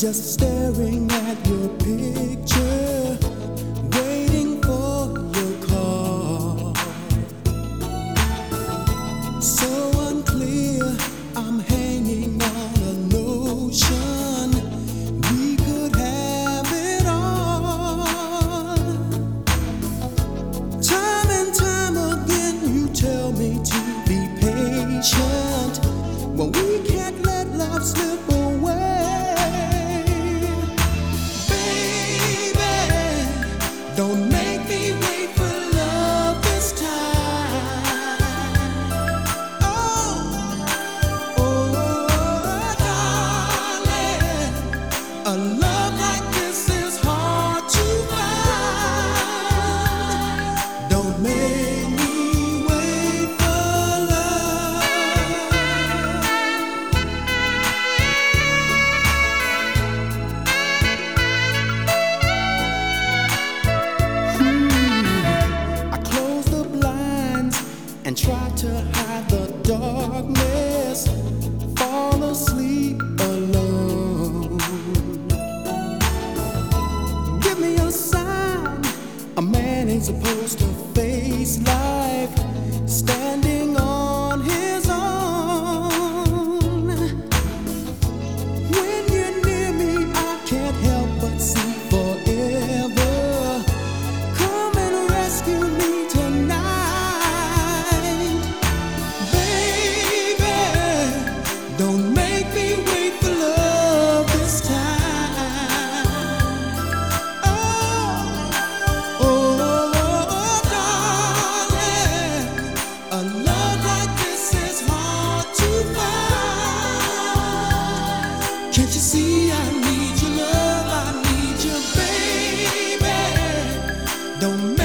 just staring at your picture. don't darkness, fall asleep alone. Give me a sign, a man is supposed to face life. Don't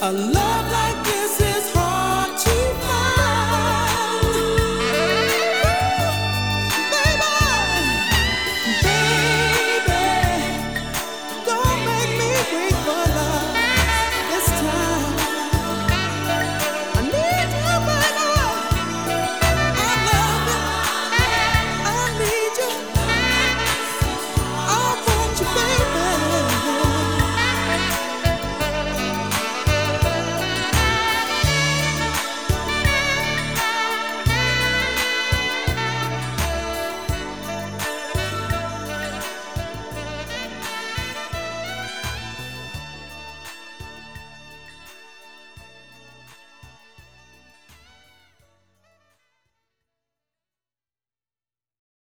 A love like